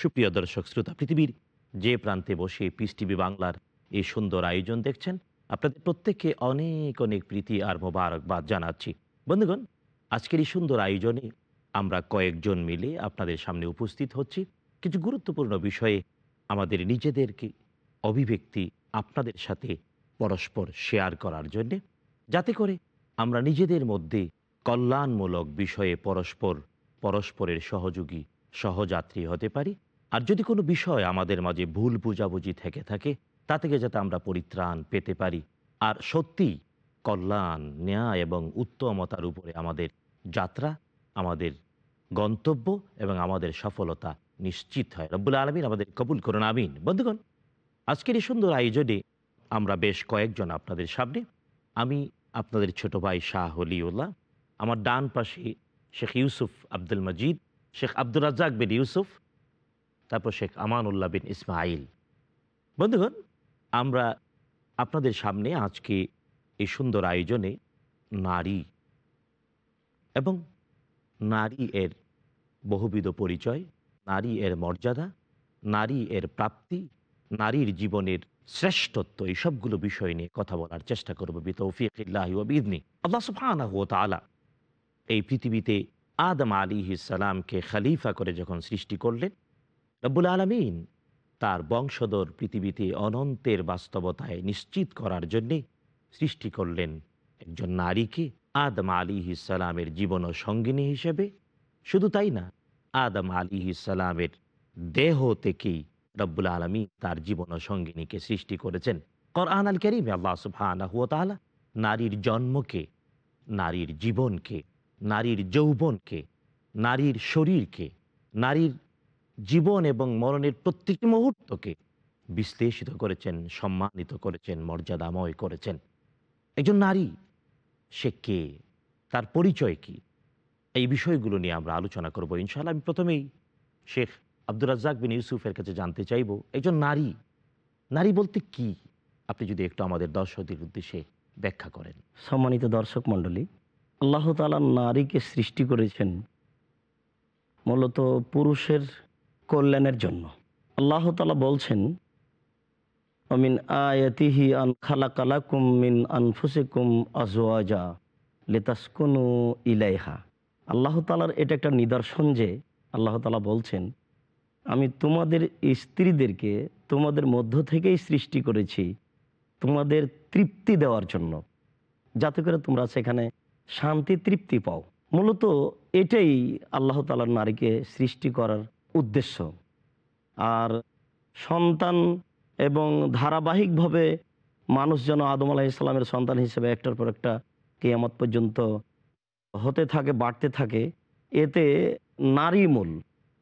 সুপ্রিয় দর্শক, শ্রোতা পৃথিবীর যে প্রান্তে বসে পিস টিভি বাংলার এই সুন্দর আয়োজন দেখছেন, আপনাদের প্রত্যেককে অনেক অনেক প্রীতি আর মোবারকবাদ জানাচ্ছি। বন্ধুগণ, আজকের এই সুন্দর আয়োজনে আমরা কয়েকজন মিলে আপনাদের সামনে উপস্থিত হচ্ছি। কিছু গুরুত্বপূর্ণ বিষয়ে আমাদের নিজেদেরকে অভিব্যক্তি আপনাদের সাথে পরস্পর শেয়ার করার জন্যে, যাতে করে আমরা নিজেদের মধ্যে কল্যাণমূলক বিষয়ে পরস্পর, পরস্পরের সহযোগী, সহযাত্রী হতে পারি। আর যদি কোনো বিষয় আমাদের মাঝে ভুল বুঝাবুঝি থেকে থাকে, তা থেকে যাতে আমরা পরিত্রাণ পেতে পারি। আর সত্যি কল্যাণ, ন্যায় এবং উত্তমতার উপরে আমাদের যাত্রা, আমাদের গন্তব্য এবং আমাদের সফলতা নিশ্চিত হয়। রব্বুল আলমিন আমাদের কবুল করুন, আমিন। বন্ধুগণ, আজকের এই সুন্দর আয়োজনে আমরা বেশ কয়েকজন আপনাদের সামনে। আমি আপনাদের ছোট ভাই শাহ হলিউল্লাহ আমার ডান পাশে শেখ ইউসুফ আব্দুল মজিদ, শেখ আব্দুল রাজাক বিন ইউসুফ তারপর শেখ আমানুল্লাহ বিন ইসমাইল। বন্ধুগণ, আমরা আপনাদের সামনে আজকে এই সুন্দর আয়োজনে নারী এবং নারী এর বহুবিধ পরিচয়, নারী এর মর্যাদা, নারী এর প্রাপ্তি, নারীর জীবনের শ্রেষ্ঠত্ব, এই সবগুলো বিষয় নিয়ে কথা বলার চেষ্টা করব বিতৌফিকিল্লাহিবিদনি আল্লাহ ওয়া তাআলা এই পৃথিবীতে আদম আলী ইসালামকে খালিফা করে যখন সৃষ্টি করলেন রব্বুল আলমিন তার বংশধর পৃথিবীতে অনন্তের বাস্তবতায় নিশ্চিত করার জন্যে সৃষ্টি করলেন একজন নারীকে আদম আলী ইসালামের জীবন সঙ্গিনী হিসেবে। শুধু তাই না, আদম আলী ইসালামের দেহ থেকেই রব্বুল আলমী তার জীবন সঙ্গিনীকে সৃষ্টি করেছেন। করআন আল করিমে আল্লাহ সুফানা নারীর জন্মকে, নারীর জীবনকে, নারীর যৌবনকে, নারীর শরীরকে, নারীর জীবন এবং মরণের প্রত্যেকটি মুহূর্তকে বিশ্লেষিত করেছেন, সম্মানিত করেছেন, মর্যাদাময় করেছেন। একজন নারী, সে কে? তার পরিচয় কি? এই বিষয়গুলো নিয়ে আমরা আলোচনা করব। ইনশাআল্লাহ আমি প্রথমেই শেখ আব্দুর রাজ্জাক বিন ইউসুফের কাছে জানতে চাইব, একজন নারী। নারী বলতে কি? আপনি যদি একটু আমাদের দর্শকদের উদ্দেশ্যে ব্যাখ্যা করেন। সম্মানিত দর্শক মণ্ডলী, আল্লাহ তালা নারীকে সৃষ্টি করেছেন মূলত পুরুষের কল্যাণের জন্য। আল্লাহ তালা বলছেন অমিন আয়তিহি আন খালা কালা কুম মিন আনফুসে কুম আজওয়াজা লেতাসকুনু ইলাইহা। আল্লাহ তালার এটা একটা নিদর্শন যে, আল্লাহ তালা বলছেন, আমি তোমাদের স্ত্রীদেরকে তোমাদের মধ্য থেকেই সৃষ্টি করেছি, তোমাদের তৃপ্তি দেওয়ার জন্য। যাতে করে তোমরা সেখানে শান্তি, তৃপ্তি পাও। মূলত এটাই আল্লাহ তালার নারীকে সৃষ্টি করার উদ্দেশ্য। আর সন্তান এবং ধারাবাহিকভাবে মানুষ যেন আদম আলাহ ইসলামের সন্তান হিসেবে একটার পর একটা কেয়ামত পর্যন্ত হতে থাকে, বাড়তে থাকে, এতে নারী মূল।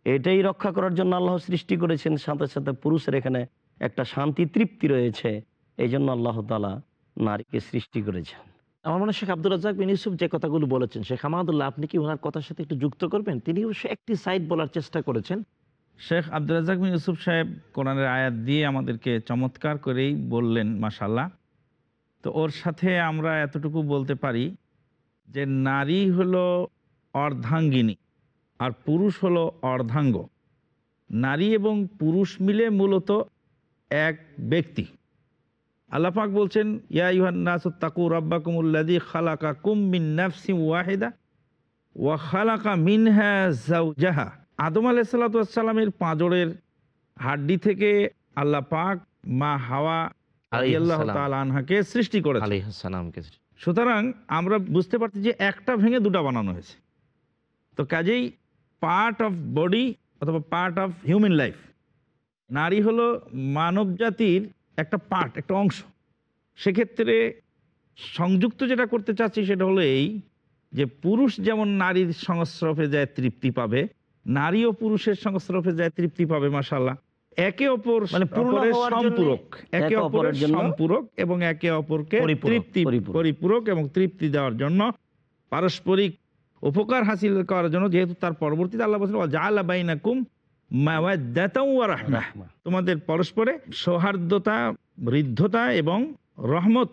এটাই রক্ষা করার জন্য আল্লাহ সৃষ্টি করেছেন, সাথে সাথে পুরুষের এখানে একটা শান্তি, তৃপ্তি রয়েছে। এই জন্য আল্লাহ তালা নারীকে সৃষ্টি করেছেন। আমার মনে শেখ আব্দুল রাজাক বিন ইউসুফ যে কথাগুলো বলেছেন, শেখ আমাদুল্লাহ, আপনি কি ওনার কথার সাথে একটু যুক্ত করবেন? তিনি অবশ্য একটি সাইড বলার চেষ্টা করেছেন। শেখ আব্দুল রাজাক বিন ইউসুফ সাহেব কোরআনের আয়াত দিয়ে আমাদেরকে চমৎকার করেই বললেন মাসাল্লাহ তো ওর সাথে আমরা এতটুকু বলতে পারি যে নারী হলো অর্ধাঙ্গিনী আর পুরুষ হলো অর্ধাঙ্গ। নারী এবং পুরুষ মিলে মূলত এক ব্যক্তি। আল্লাপাক বলছেন ইয়া ইহান্নাসু রব্বাকুমুল্লাদি খালাকা কুম মিন নাফসি ওয়াহিদা ওয়া খালাকা মিনহা জাউজাহা আদম আলাইসাল্লামের পাঁজরের হাড্ডি থেকে আল্লাহ পাক মা হাওয়া আল্লাহ আনহাকে সৃষ্টি করে সুতরাং আমরা বুঝতে পারছি যে একটা ভেঙে দুটা বানানো হয়েছে। তো কাজেই পার্ট অফ বডি অথবা পার্ট অফ হিউম্যান লাইফ নারী হলো মানব জাতির একটা পার্ট একটা অংশ সেক্ষেত্রে সংযুক্ত যেটা করতে চাচ্ছি সেটা হলো এই যে পুরুষ যেমন নারীর সংস্রফে যায় তৃপ্তি পাবে নারীও পুরুষের সংস্রফে যায় তৃপ্তি পাবে মাসাল্লাহ একে অপর মানে সম্পূরক একে অপরের সম্পূরক এবং একে অপরকে পরিপূরক, তৃপ্তি পরিপূরক। এবং তৃপ্তি দেওয়ার জন্য পারস্পরিক উপকার হাসিল করার জন্য যেহেতু তার পরবর্তীতে আল্লাহ বলছেন জাআলা বাইনাকুম রাহমাহ। রাহমা। তোমাদের পরস্পরে সৌহার্দ্যতা বৃদ্ধতা এবং রহমত,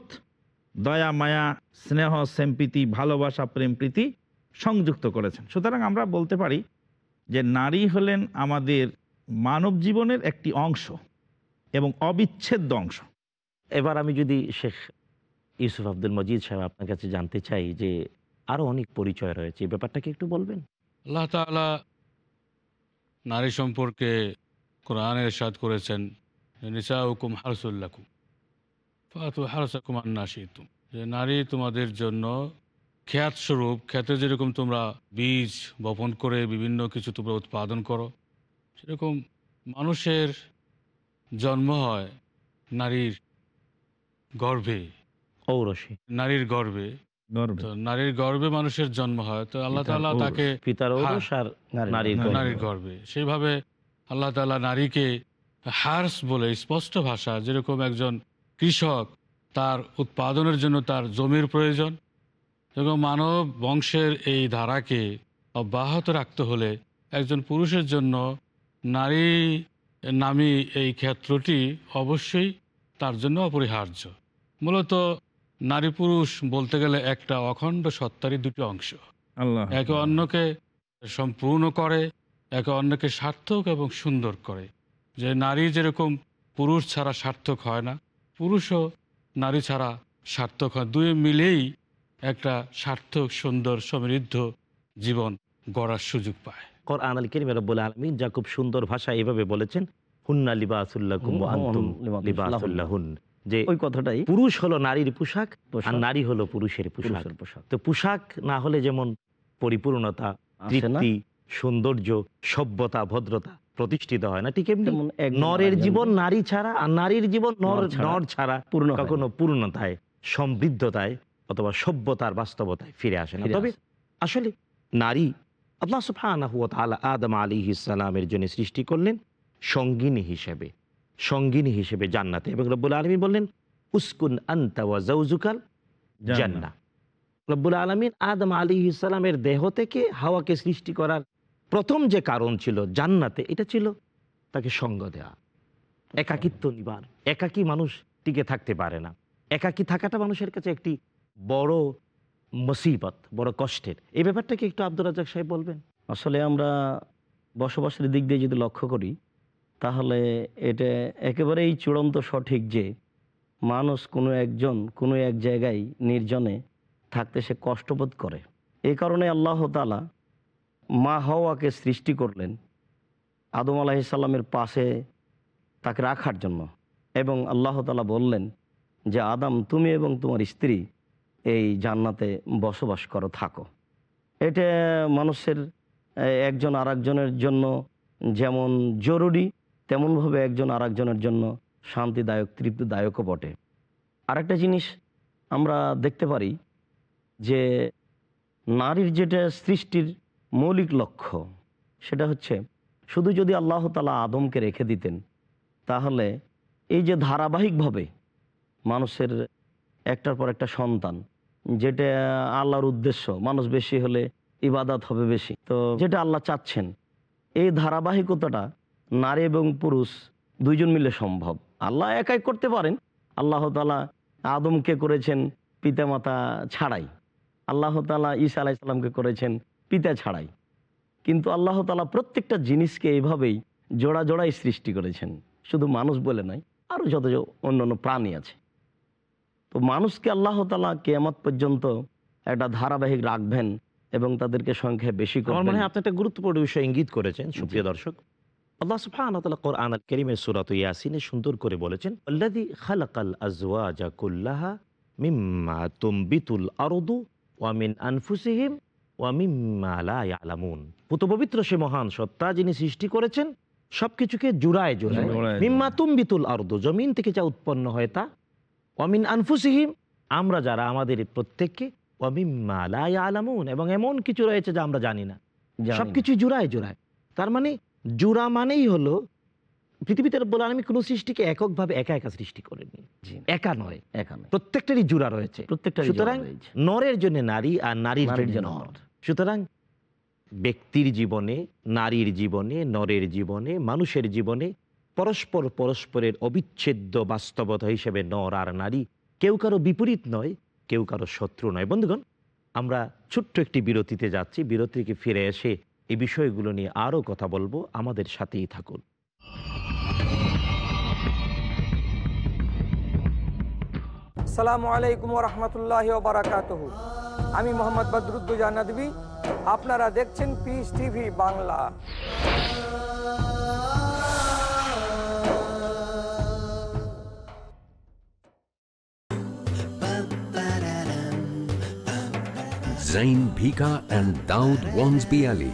দয়া, মায়া, স্নেহ, সেম্প্রীতি, ভালোবাসা, প্রেম, প্রীতি সংযুক্ত করেছেন। সুতরাং আমরা বলতে পারি যে নারী হলেন আমাদের মানব জীবনের একটি অংশ এবং অবিচ্ছেদ্য অংশ। এবার আমি যদি শেখ ইউসুফ আব্দুল মজিদ সাহেব আপনার কাছে জানতে চাই যে আরও অনেক পরিচয় রয়েছে, এই ব্যাপারটাকে একটু বলবেন? আল্লাহ তাআলা নারী সম্পর্কে কোরআনে এরশাদ করেছেন নিসা হুকুম হারসুল্লাকুম ফাতু হারসাকুম আন্নাশিতুম যে নারী তোমাদের জন্য খ্যাত স্বরূপ খ্যাতে যেরকম তোমরা বীজ বপন করে বিভিন্ন কিছু তোমরা উৎপাদন করো সেরকম মানুষের জন্ম হয় নারীর গর্ভে। ঔরসী। নারীর গর্ভে গর্বে। তো নারীর গর্ভে মানুষের জন্ম হয়। তো আল্লাহ তাআলা তাকে পিতার ঔরস আর নারীর গর্বে। সেইভাবে আল্লাহ তাআলা নারীকে হার্স বলে স্পষ্ট ভাষা যেরকম একজন কৃষক তার উৎপাদনের জন্য তার জমির প্রয়োজন এবং মানব বংশের এই ধারাকে অব্যাহত রাখতে হলে একজন পুরুষের জন্য নারী নামী এই ক্ষেত্রটি অবশ্যই তার জন্য অপরিহার্য। মূলত নারী পুরুষ বলতে গেলে একটা অখণ্ড সত্তারই দুটি অংশ। আল্লাহ। একে অন্যকে সম্পূর্ণ করে একে অন্যকে সার্থক এবং সুন্দর করে। যে নারী যেরকম পুরুষ ছাড়া সার্থক হয় না পুরুষও নারী ছাড়া সার্থক হয়। দুয়ে মিলেই একটা সার্থক সুন্দর সমৃদ্ধ জীবন গড়ার সুযোগ পায়। কোরআন আল করিম রব্বুল আলমিন যা খুব সুন্দর ভাষা এভাবে বলেছেন হুন্না লিবাসুল্লাকুম ওয়া আনতুম লিবাসুল্লাহুন যে ওই কথাটাই। পুরুষ হলো নারীর পোশাক আর নারী হলো পুরুষের পোশাক। পোশাক। তো পোশাক না হলে যেমন পরিপূর্ণতা তৃপ্তি সৌন্দর্য সভ্যতা ভদ্রতা প্রতিষ্ঠিত হয় না ঠিক এমনি নরের জীবন নারী ছাড়া আর নারীর জীবন নর নর ছাড়া পূর্ণ কখনো পূর্ণতায় সমৃদ্ধতায় অথবা সভ্যতার বাস্তবতায় ফিরে আসে না। তবে আসলে নারী আল্লাহ তাআলা আদম আলাইহিস সালামের জন্য সৃষ্টি করলেন সঙ্গিনী হিসেবে। সঙ্গিনী হিসেবে জান্নাতে। এবং রব্বুল আলামিন বললেন উসকুন আনতা ওয়া জাওজুকাল জান্নাহ। রব্বুল আলমিন আদম আলী ইসালামের দেহ থেকে হাওয়াকে সৃষ্টি করার প্রথম যে কারণ ছিল জান্নাতে এটা ছিল তাকে সঙ্গ দেওয়া একাকিত্ব নিবার। একাকী মানুষ টিকে থাকতে পারে না। একাকী থাকাটা মানুষের কাছে একটি বড় মুসিবত বড় কষ্টের। এই ব্যাপারটাকে একটু আব্দুর রাজাক সাহেব বলবেন? আসলে আমরা বসবাসের দিক দিয়ে যদি লক্ষ্য করি তাহলে এটা একেবারেই চূড়ান্ত সঠিক যে মানুষ কোনো একজন কোনো এক জায়গায় নির্জনে থাকতে সে কষ্টবোধ করে। এই কারণে আল্লাহ তালা মা হওয়াকে সৃষ্টি করলেন আদম আলাহিসাল্লামের পাশে তাকে রাখার জন্য এবং আল্লাহ তালা বললেন যে আদাম তুমি এবং তোমার স্ত্রী এই জান্নাতে বসবাস করো থাকো। এটা মানুষের এ, একজন আরেকজনের জন্য যেমন জরুরি তেমনভাবে একজন আরেকজনের জন্য শান্তিদায়ক, তৃপ্তিদায়কও বটে। আরেকটা জিনিস আমরা দেখতে পারি যে নারীর যেটা সৃষ্টির মৌলিক লক্ষ্য, সেটা হচ্ছে শুধু যদি আল্লাহ তালা আদমকে রেখে দিতেন, তাহলে এই যে ধারাবাহিকভাবে মানুষের একটার পর একটা সন্তান, যেটা আল্লাহর উদ্দেশ্য, মানুষ বেশি হলে ইবাদত হবে বেশি। তো যেটা আল্লাহ চাচ্ছেন, এই ধারাবাহিকতাটা নারী এবং পুরুষ দুইজন মিলে সম্ভব। আল্লাহ একাই করতে পারেন। আল্লাহ তালা আদমকে করেছেন পিতামাতা ছাড়াই। আল্লাহ তালা ঈসা আলাইসাল্লামকে করেছেন পিতা ছাড়াই। কিন্তু আল্লাহ তালা প্রত্যেকটা জিনিসকে এইভাবেই জোড়া জোড়াই সৃষ্টি করেছেন। শুধু মানুষ বলে নয় আরও যত অন্যান্য প্রাণী আছে। তো মানুষকে আল্লাহ তালা কেয়ামত পর্যন্ত একটা ধারাবাহিক রাখবেন এবং তাদেরকে সংখ্যা বেশি আমার মনে হয় আপনি একটা গুরুত্বপূর্ণ বিষয় ইঙ্গিত করেছেন সুপ্রিয় দর্শক। আল্লাহ তাআলা কোরআন আল কারীমের সূরাত ইয়াসিনে সুন্দর করে বলেছেন আল্লাযী খালাকাল আজওয়াজা কুল্লাহা মিম্মা তুমবিতুল আরদু ওয়া মিন আনফুসিহিম ওয়া লা ইয়ালামুন। পুত পবিত্র সে মহান সত্তা যিনি সৃষ্টি করেছেন সবকিছুকে জুড়ায় জুড়ায় মিম্মা তুমবিতুল আরদু জমিন থেকে যা উৎপন্ন হয় তা ওয়ামিন আনফুসিহিম আমরা যারা আমাদের প্রত্যেককে ওয়ামিম্মা লা ইয়ালামুন এবং এমন কিছু রয়েছে যা আমরা জানি না। সবকিছু জোড়ায় জোড়ায়। তার মানে জোড়া মানেই হলো পৃথিবীতে বলে আমি কোনো সৃষ্টিকে এককভাবে একা একা সৃষ্টি করিনি জি, একা নয়। প্রত্যেকটারই জোড়া রয়েছে। প্রত্যেকটা সুতরাং নরের জন্য নারী আর নারীর জন্য নর। সুতরাং ব্যক্তির জীবনে নারীর জীবনে নরের জীবনে মানুষের জীবনে পরস্পর পরস্পরের অবিচ্ছেদ্য বাস্তবতা হিসেবে নর আর নারী কেউ কারও বিপরীত নয় কেউ কারও শত্রু নয়। বন্ধুগণ আমরা ছোট্ট একটি বিরতিতে যাচ্ছি। বিরতিকে ফিরে এসে এই বিষয়গুলো নিয়ে আরও কথা বলব। আমাদের সাথেই থাকুন। সালামু আলাইকুম রহমতুল্লাহ বারাকাত আমি মোহাম্মদ বদরুদ্দুজা নদী আপনারা দেখছেন peace TV Bangla. Zain Bhika and Daud Wansby Ali.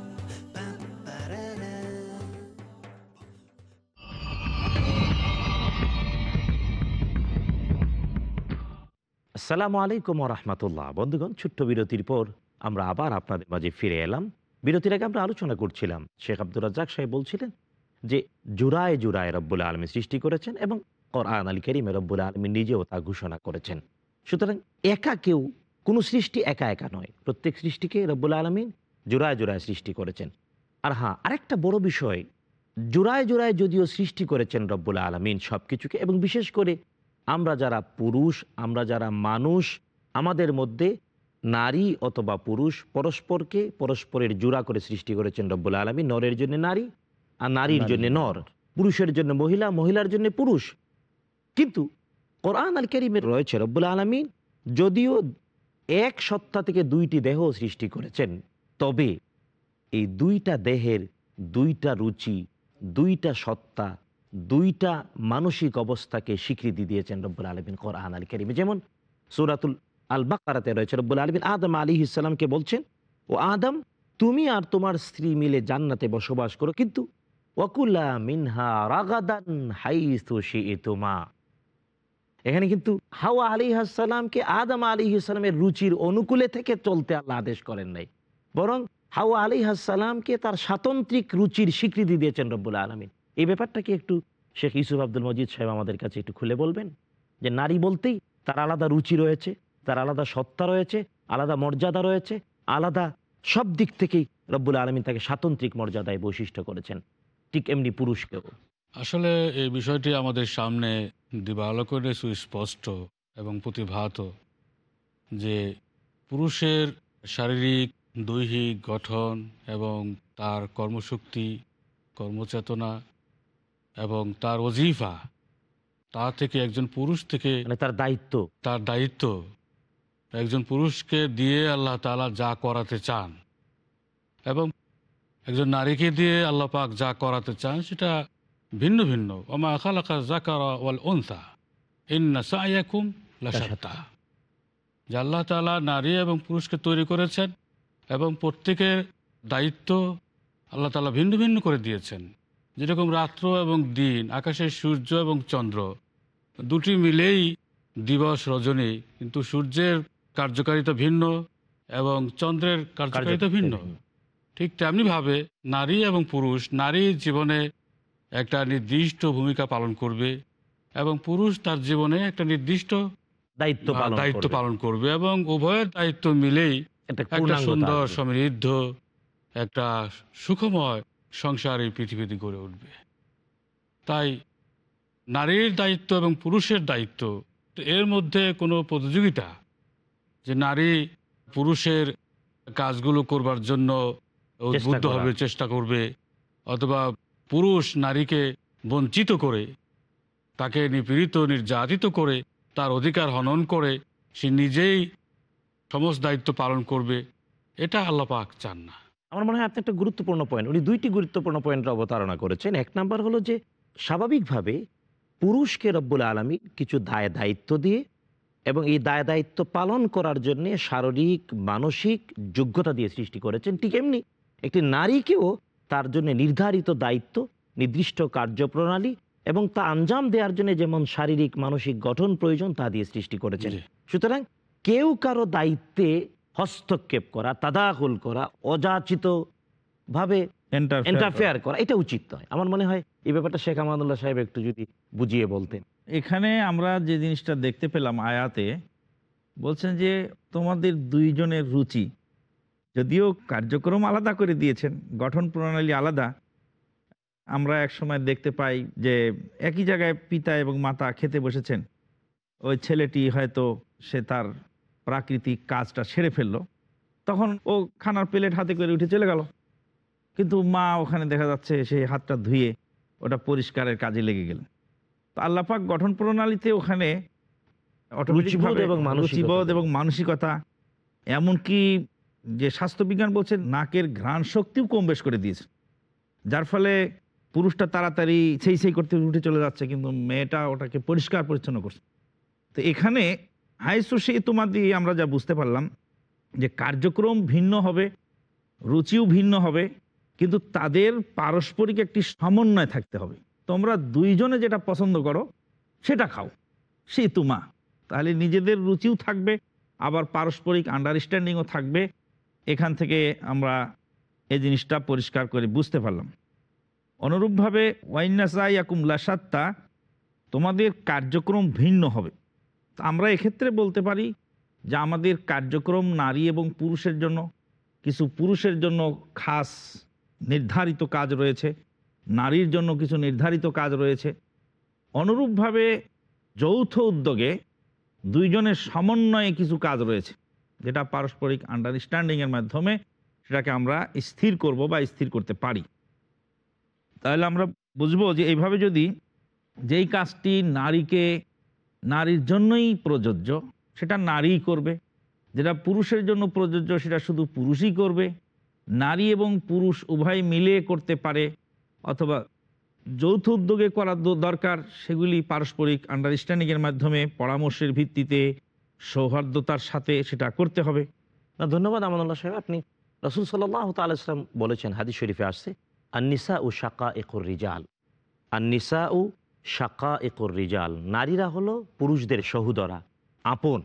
আসসালামু আলাইকুম রহমতুল্লাহ বন্ধুগণ, ছোট্ট বিরতির পর আমরা আবার আপনাদের মাঝে ফিরে এলাম। বিরতির আগে আমরা আলোচনা করছিলাম, শেখ আব্দুর রাজ্জাক সাহেব বলছিলেন যে জুরায় জুরায় রব্বুল আলমী সৃষ্টি করেছেন এবং কোরআন আলী করিমে রব্বুল আলমী নিজেও তা ঘোষণা করেছেন। সুতরাং একা কেউ, কোনো সৃষ্টি একা একা নয়। প্রত্যেক সৃষ্টিকে রব্বুল আলমিন জোড়ায় জোড়ায় সৃষ্টি করেছেন। আর হ্যাঁ আরেকটা বড় বিষয়, জোড়ায় জোড়ায় যদিও সৃষ্টি করেছেন রব্বুল আলমিন সব কিছুকে এবং বিশেষ করে আমরা যারা পুরুষ আমরা যারা মানুষ আমাদের মধ্যে নারী অথবা পুরুষ পরস্পরকে পরস্পরের জোড়া করে সৃষ্টি করেছেন রব্বুল আলমী নরের জন্য নারী আর নারীর জন্য নর। পুরুষের জন্য মহিলা মহিলার জন্য পুরুষ। কিন্তু কোরআন আল করিমের রয়েছে রব্বুল আলমী যদিও এক সত্তা থেকে দুইটি দেহ সৃষ্টি করেছেন তবে এই দুইটা দেহের দুইটা রুচি দুইটা সত্তা দুইটা মানসিক অবস্থাকে স্বীকৃতি দিয়েছেন রব্বুল আলমিন কোরআন আল করিমে। যেমন সুরাতুল আল বাকারাতে রয়েছে, রব্বুল আলমিন আদম আলী ইসলামকে বলছেন, ও আদম, তুমি আর তোমার স্ত্রী মিলে জান্নাতে বসবাস করো, কিন্তু ওয়াকুল্লা মিনহা রাগাদান এখানে কিন্তু হাওয়া আলী হাসালামকে আদম আলী ইসলামের রুচির অনুকূলে থেকে চলতে আল্লাহ আদেশ করেন নাই। বরং হাওয়া আলী হাসালামকে তার স্বাতন্ত্রিক রুচির স্বীকৃতি দিয়েছেন রব্বুল আলমিন। এই ব্যাপারটা কি একটু শেখ ইউসুফ আব্দুল মজিদ সাহেব আমাদের কাছে একটু খুলে বলবেন যে নারী বলতেই তার আলাদা রুচি রয়েছে, তার আলাদা সত্তা রয়েছে, আলাদা মর্যাদা রয়েছে, আলাদা সব দিক থেকেই রব্বুল আলমিন তাকে স্বাতন্ত্রিক মর্যাদায় বৈশিষ্ট্য করেছেন। ঠিক এমনি পুরুষকেও। আসলে এই বিষয়টি আমাদের সামনে দিবালোকের সুস্পষ্ট এবং প্রতিভাত যে পুরুষের শারীরিক, দৈহিক গঠন এবং তার কর্মশক্তি, কর্মচেতনা এবং তার অজিফা তা থেকে একজন পুরুষ থেকে মানে তার দায়িত্ব। তার দায়িত্ব। একজন পুরুষকে দিয়ে আল্লাহ তাআলা যা করাতে চান এবং একজন নারীকে দিয়ে আল্লাহ পাক যা করাতে চান সেটা ভিন্ন ভিন্ন। ওমা খালাকা জাকারা ওয়াল উনসা ইন্না সায়াকুম লাশাত্তা। যে আল্লাহ তাআলা নারী এবং পুরুষকে তৈরি করেছেন এবং প্রত্যেকের দায়িত্ব আল্লাহ তাআলা ভিন্ন ভিন্ন করে দিয়েছেন। যেরকম রাত্র এবং দিন আকাশের সূর্য এবং চন্দ্র দুটি মিলেই দিবস রজনী কিন্তু সূর্যের কার্যকারিতা ভিন্ন এবং চন্দ্রের কার্যকারিতা ভিন্ন। ঠিক তেমনিভাবে নারী এবং পুরুষ নারীর জীবনে একটা নির্দিষ্ট ভূমিকা পালন করবে এবং পুরুষ তার জীবনে একটা নির্দিষ্ট দায়িত্ব দায়িত্ব পালন করবে এবং উভয়ের দায়িত্ব মিলেই একটা একটা সুন্দর সমৃদ্ধ একটা সুখময় সংসার এই পৃথিবীতে গড়ে উঠবে। তাই নারীর দায়িত্ব এবং পুরুষের দায়িত্ব এর মধ্যে কোনো প্রতিযোগিতা যে নারী পুরুষের কাজগুলো করবার জন্য উদ্বুদ্ধ হবে চেষ্টা করবে অথবা পুরুষ নারীকে বঞ্চিত করে তাকে নিপীড়িত নির্যাতিত করে তার অধিকার হনন করে সে নিজেই সমস্ত দায়িত্ব পালন করবে এটা আল্লাহ পাক চান না। আমার মনে হয় আপনি একটা গুরুত্বপূর্ণ পয়েন্ট উনি দুইটি গুরুত্বপূর্ণ পয়েন্টের অবতারণা করেছেন। এক নাম্বার হলো যে স্বাভাবিকভাবে পুরুষকে রব্বুল আলমী কিছু দায় দায়িত্ব দিয়ে এবং এই দায় দায়িত্ব পালন করার জন্য শারীরিক মানসিক যোগ্যতা দিয়ে সৃষ্টি করেছেন। ঠিক এমনি একটি নারীকেও তার জন্য নির্ধারিত দায়িত্ব নির্দিষ্ট কার্যপ্রণালী এবং তা আঞ্জাম দেওয়ার জন্য যেমন শারীরিক মানসিক গঠন প্রয়োজন তা দিয়ে সৃষ্টি করেছেন। সুতরাং কেউ কারও দায়িত্বে হস্তক্ষেপ করা তাদাকুল করা অযাচিত ভাবে ইন্টারফেয়ার করা এটা উচিত নয়। আমার মনে হয় এই ব্যাপারটা শেখ আমানুল্লাহ সাহেব একটু যদি বুঝিয়ে বলতেন। এখানে আমরা যে জিনিসটা দেখতে পেলাম আয়াতে বলছেন যে তোমাদের দুইজনের রুচি যদিও কার্যক্রম আলাদা করে দিয়েছেন গঠন প্রণালী আলাদা। আমরা এক সময় দেখতে পাই যে একই জায়গায় পিতা এবং মাতা খেতে বসেছেন। ওই ছেলেটি হয়তো সে তার প্রাকৃতিক কাজটা সেরে ফেলল। তখন ও খানার প্লেট হাতে করে উঠে চলে গেল। কিন্তু মা ওখানে দেখা যাচ্ছে সেই হাতটা ধুয়ে ওটা পরিষ্কারের কাজে লেগে গেলেন। তো আল্লাপাক গঠন প্রণালীতে ওখানে automatic এবং মানসিকতা। রুচিবোধ এবং মানসিকতা এমনকি যে স্বাস্থ্যবিজ্ঞান বলছে নাকের ঘ্রাণ শক্তিও কম বেশ করে দিয়েছে। যার ফলে পুরুষটা তাড়াতাড়ি সেই সেই করতে উঠে চলে যাচ্ছে কিন্তু মেয়েটা ওটাকে পরিষ্কার পরিচ্ছন্ন করছে। তো এখানে হাইসু সেই তোমার দিয়ে আমরা যা বুঝতে পারলাম যে কার্যক্রম ভিন্ন হবে, রুচিও ভিন্ন হবে, কিন্তু তাদের পারস্পরিক একটি সমন্বয় থাকতে হবে। তোমরা দুইজনে যেটা পছন্দ করো, সেটা খাও। সেই তুমা তাহলে নিজেদের রুচিও থাকবে, আবার পারস্পরিক আন্ডারস্ট্যান্ডিংও থাকবে। এখান থেকে আমরা এই জিনিসটা পরিষ্কার করে বুঝতে পারলাম। অনুরূপভাবে ওয়াইনাসাইয়াকুম লাসাত্তা তোমাদের কার্যক্রম ভিন্ন হবে। আমরা এক্ষেত্রে বলতে পারি যে আমাদের কার্যক্রম নারী এবং পুরুষের জন্য, কিছু পুরুষের জন্য খাস নির্ধারিত কাজ রয়েছে, নারীর জন্য কিছু নির্ধারিত কাজ রয়েছে। অনুরূপভাবে যৌথ উদ্যোগে দুইজনের সমন্বয়ে কিছু কাজ রয়েছে, যেটা পারস্পরিক আন্ডারস্ট্যান্ডিংয়ের মাধ্যমে সেটাকে আমরা স্থির করব বা স্থির করতে পারি। তাহলে আমরা বুঝব যে এইভাবে যদি যেই কাজটি নারীকে নারীর জন্যই প্রযোজ্য, সেটা নারীই করবে। যেটা পুরুষের জন্য প্রযোজ্য, সেটা শুধু পুরুষই করবে। নারী এবং পুরুষ উভয় মিলে করতে পারে, অথবা যৌথ উদ্যোগে করা দরকার, সেগুলি পারস্পরিক আন্ডারস্ট্যান্ডিংয়ের মাধ্যমে, পরামর্শের ভিত্তিতে, সৌহার্দ্যতার সাথে সেটা করতে হবে। না, ধন্যবাদ আমানুল্লাহ সাহেব। আপনি রসুল সাল্লাহ তালাম বলেছেন, হাদিস শরীফে আসছে আন্নিসা ও শাকা একুর রিজাল। আন্নিসা ও শাকা একুর রিজাল নারীরা হলো পুরুষদের সহুদরা আপন।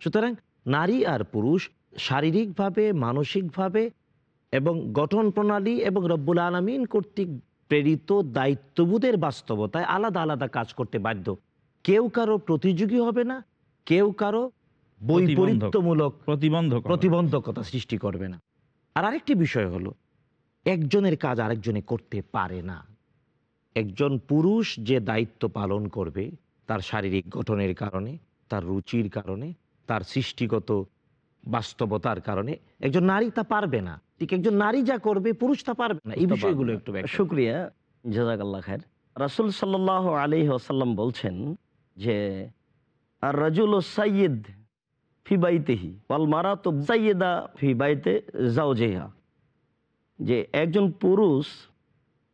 সুতরাং নারী আর পুরুষ শারীরিকভাবে মানসিকভাবে এবং গঠন প্রণালী এবং রব্বুল আলমিন কর্তৃক প্রেরিত দায়িত্ববোধের বাস্তবতায় আলাদা আলাদা কাজ করতে বাধ্য। কেউ কারও প্রতিযোগী হবে না কেউ কারও বৈপরীত্যমূলক প্রতিবন্ধক প্রতিবন্ধকতা সৃষ্টি করবে না। আর আরেকটি বিষয় হলো একজনের কাজ আরেকজনে করতে পারে না। একজন পুরুষ যে দায়িত্ব পালন করবে তার শারীরিক গঠনের কারণে তার রুচির কারণে তার সৃষ্টিগত বাস্তবতার কারণে একজন নারী তা পারবে না। ঠিক একজন নারী যা করবে পুরুষ তা পারবে না। এই বিষয়গুলো একটু শুক্রিয়া। জাজাকাল্লাহ খায়ের রাসুল সাল্লাহ আলী আসাল্লাম বলছেন যে আর রাজুল ও সাইয়দ ফি বাইতেহি ওয়াল মারা তো সাইয়েদা ফি বাইতে জাওজেহা যে একজন পুরুষ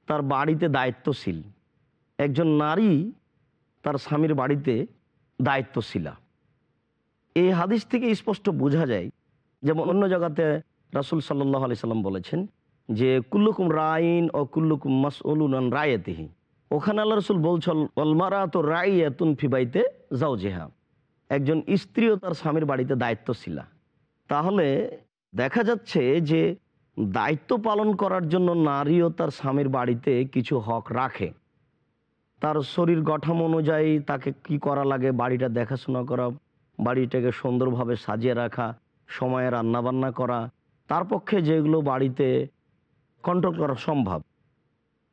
তার বাড়িতে দায়িত্বশীল। একজন নারী তার স্বামীর বাড়িতে দায়িত্বশীলা। এই হাদিস থেকে স্পষ্ট বোঝা যায়, যেমন অন্য জায়গাতে রাসুল সাল্লাহ আলি সাল্লাম বলেছেন যে, কুল্লুকুম রাইন ও কুল্লুকুম মাসউলুন রায়েতেহি ওখানে আল্লাহ রসুল বলছল অলমারা তো রাইয়াতুন ফিবাইতে যাও জেহা একজন স্ত্রীও তার স্বামীর বাড়িতে দায়িত্বশীলা। তাহলে দেখা যাচ্ছে যে দায়িত্ব পালন করার জন্য নারীও তার স্বামীর বাড়িতে কিছু হক রাখে। তার শরীর গঠন অনুযায়ী তাকে কি করা লাগে, বাড়িটা দেখাশোনা করা, বাড়িটাকে সুন্দরভাবে সাজিয়ে রাখা, সময়ে রান্নাবান্না করা, তার পক্ষে যেগুলো বাড়িতে কন্ট্রোল করা সম্ভব।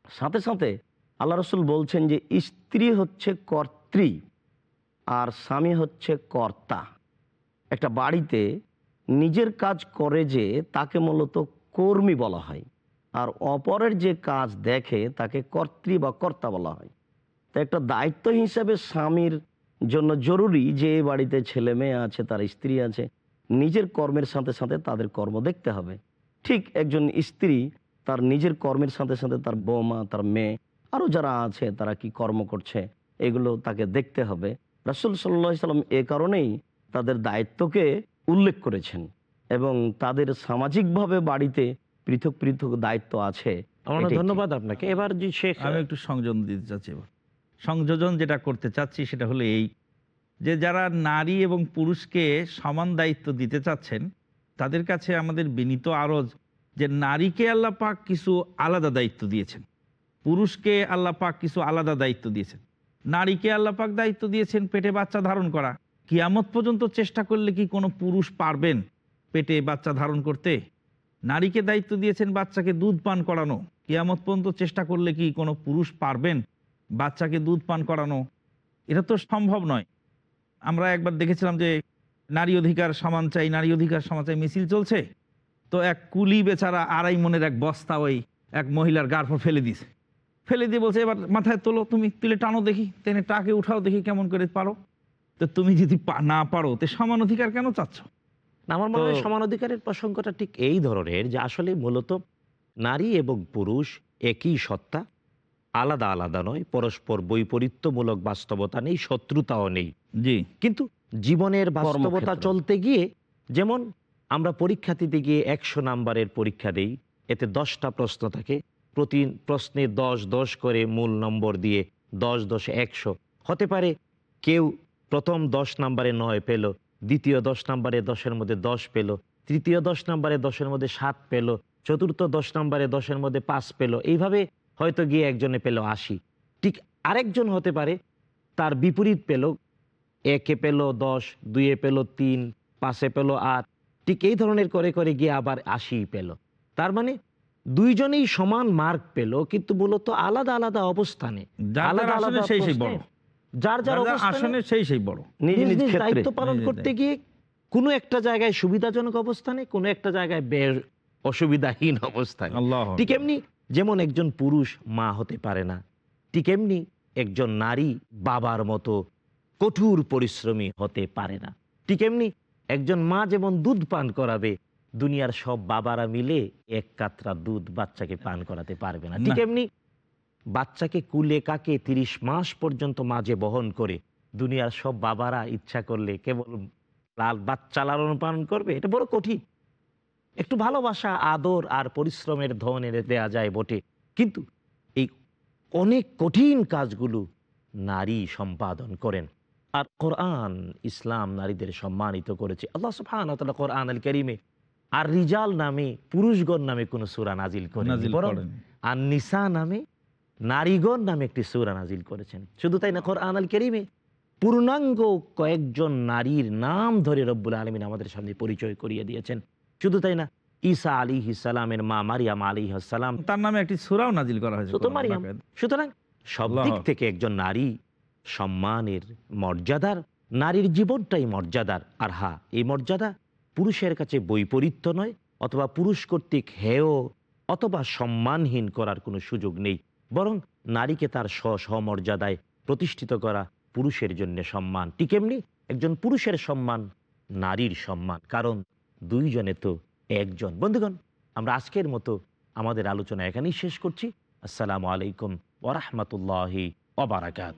সাথে সাথে আল্লাহ রসুল বলছেন যে, স্ত্রী হচ্ছে কর্ত্রী আর স্বামী হচ্ছে কর্তা। একটা বাড়িতে নিজের কাজ করে যে, তাকে মূলত কর্মী বলা হয়। আর অপরের যে কাজ দেখে তাকে কর্ত্রী বা কর্তা বলা হয়। তো একটা দায়িত্ব হিসাবে স্বামীর জন্য জরুরি যে বাড়িতে ছেলে মেয়ে আছে, তার স্ত্রী আছে, নিজের কর্মের সাথে সাথে তাদের কর্ম দেখতে হবে। ঠিক একজন স্ত্রী তার নিজের কর্মের সাথে সাথে তার বৌমা, তার মেয়ে, আরও যারা আছে, তারা কি কর্ম করছে, এগুলো তাকে দেখতে হবে। রাসুল সাল্লাহ সাল্লাম এ কারণেই তাদের দায়িত্বকে উল্লেখ করেছেন। এবং তাদের সামাজিকভাবে বাড়িতে পৃথক পৃথক দায়িত্ব আছে। ধন্যবাদ আপনাকে। এবার যে শেখ আমি একটু সংযোজন দিতে চাচ্ছি এবার। সংযোজন যেটা করতে চাচ্ছি সেটা হলো এই যে যারা নারী এবং পুরুষকে সমান দায়িত্ব দিতে চাচ্ছেন তাদের কাছে আমাদের বিনীত আরজ যে নারীকে আল্লাহ পাক কিছু আলাদা দায়িত্ব দিয়েছেন। পুরুষকে আল্লাহ পাক কিছু আলাদা দায়িত্ব দিয়েছেন। নারীকে আল্লাহ পাক দায়িত্ব দিয়েছেন পেটে বাচ্চা ধারণ করা। কিয়ামত পর্যন্ত চেষ্টা করলে কি কোনো পুরুষ পারবেন? পেটে বাচ্চা ধারণ করতে? নারীকে দায়িত্ব দিয়েছেন বাচ্চাকে দুধ পান করানো। কিয়ামত পর্যন্ত চেষ্টা করলে কি কোনো পুরুষ পারবেন বাচ্চাকে দুধ পান করানো? এটা তো সম্ভব নয়। আমরা একবার দেখেছিলাম যে নারী অধিকার সমান চাই, নারী অধিকার সমান চাই, মিছিল চলছে। তো এক কুলি বেচারা আড়াই মনের এক বস্তা ওই এক মহিলার গার পর ফেলে দিছে ফেলে দিয়ে বলছে, এবার মাথায় তোলো, তুমি তুলে টানো দেখি, টেনে টাকে উঠাও দেখি কেমন করে পারো। তো তুমি যদি না পারো, তো সমান অধিকার কেন চাচ্ছ? আমার মনে হয় সমান অধিকারের প্রসঙ্গটা ঠিক এই ধরনের যে আসলে মূলত নারী এবং পুরুষ একই সত্তা আলাদা আলাদা নয় পরস্পর বৈপরীত্যমূলক বাস্তবতা নেই শত্রুতাও নেই। জি। কিন্তু জীবনের বাস্তবতা চলতে গিয়ে যেমন আমরা পরীক্ষা দিতে গিয়ে একশো নাম্বারের পরীক্ষা দেই এতে দশটা প্রশ্ন থাকে প্রতি প্রশ্নে দশ দশ করে মূল নম্বর দিয়ে দশ দশ একশো। হতে পারে কেউ প্রথম দশ নাম্বারে নয় পেল দ্বিতীয় দশ নাম্বারে দশের মধ্যে দশ পেল তৃতীয় দশ নাম্বারে দশের মধ্যে সাত পেল চতুর্থ দশ নাম্বারে দশের মধ্যে পাঁচ পেল। এইভাবে হয়তো গিয়ে একজনে পেল আশি। ঠিক আরেকজন হতে পারে তার বিপরীত পেল একে পেল দশ দুইয়ে পেল তিন পাঁচে পেল আট। ঠিক এই ধরনের করে করে গিয়ে আবার আশি পেল। তার মানে দুইজনেই সমান মার্ক পেল কিন্তু মূলত আলাদা আলাদা অবস্থানে আলাদা আলাদা যার যার আসনে সেই সেই বড়। নিজ নিজ দায়িত্ব পালন করতে গিয়ে কোনো একটা জায়গায় সুবিধাজনক অবস্থানে কোনো একটা জায়গায় বে অসুবিধাহীন অবস্থানে। ঠিক এমনি যেমন একজন পুরুষ মা হতে পারে না ঠিক এমনি একজন নারী বাবার মতো কঠোর পরিশ্রমী হতে পারে না। ঠিক এমনি একজন মা যেমন দুধ পান করাবে দুনিয়ার সব বাবারা মিলে এক কাতরা দুধ বাচ্চাকে পান করাতে পারবে না। ঠিক এমনি বাচ্চাকে কুলে কাকে তিরিশ মাস পর্যন্ত মাঝে বহন করে। দুনিয়ার সব বাবারা ইচ্ছা করলে কেবল লাল বাচ্চা লালন পালন করবে এটা বড় কঠিন। একটু ভালোবাসা আদর আর পরিশ্রমের ধন এনে দেওয়া যায় বটে। কিন্তু এই অনেক কঠিন কাজগুলো নারী সম্পাদন করেন। আর কোরআন ইসলাম নারীদের সম্মানিত করেছে। আল্লাহ সুবহান কোরআন আল করিমে আর রিজাল নামে পুরুষগণ নামে কোনো সুরা নাজিল করে করেন। আর নিসা নামে নারীগণ নামে একটি সুরা নাজিল করেছেন। শুধু তাই না কোরআন আল করিমে পূর্ণাঙ্গ কয়েকজন নারীর নাম ধরে রব্বুল আলমিন আমাদের সামনে পরিচয় করিয়ে দিয়েছেন। শুধু তাই না ঈসা আলী সালামের মা মারিয়াম আলী সালাম তার নামে একটি সুরাও নাজিল করা হয়েছে মারিয়াম। সুতরাং সব দিক থেকে একজন নারী সম্মানের মর্যাদার নারীর জীবনটাই মর্যাদার। আর হা এই মর্যাদা পুরুষের কাছে বৈপরীত্য নয় অথবা পুরুষ কর্তৃক হেয় অথবা সম্মানহীন করার কোনো সুযোগ নেই। বরং নারীকে তার স্ব সমর্যাদায় প্রতিষ্ঠিত করা পুরুষের জন্য সম্মান। ঠিক এমনি একজন পুরুষের সম্মান নারীর সম্মান, কারণ দুইজনে তো একজন। বন্ধুগণ, আমরা আজকের মতো আমাদের আলোচনা এখানেই শেষ করছি। আসসালামু আলাইকুম ওরহমতুল্লাহি ওবারাকাত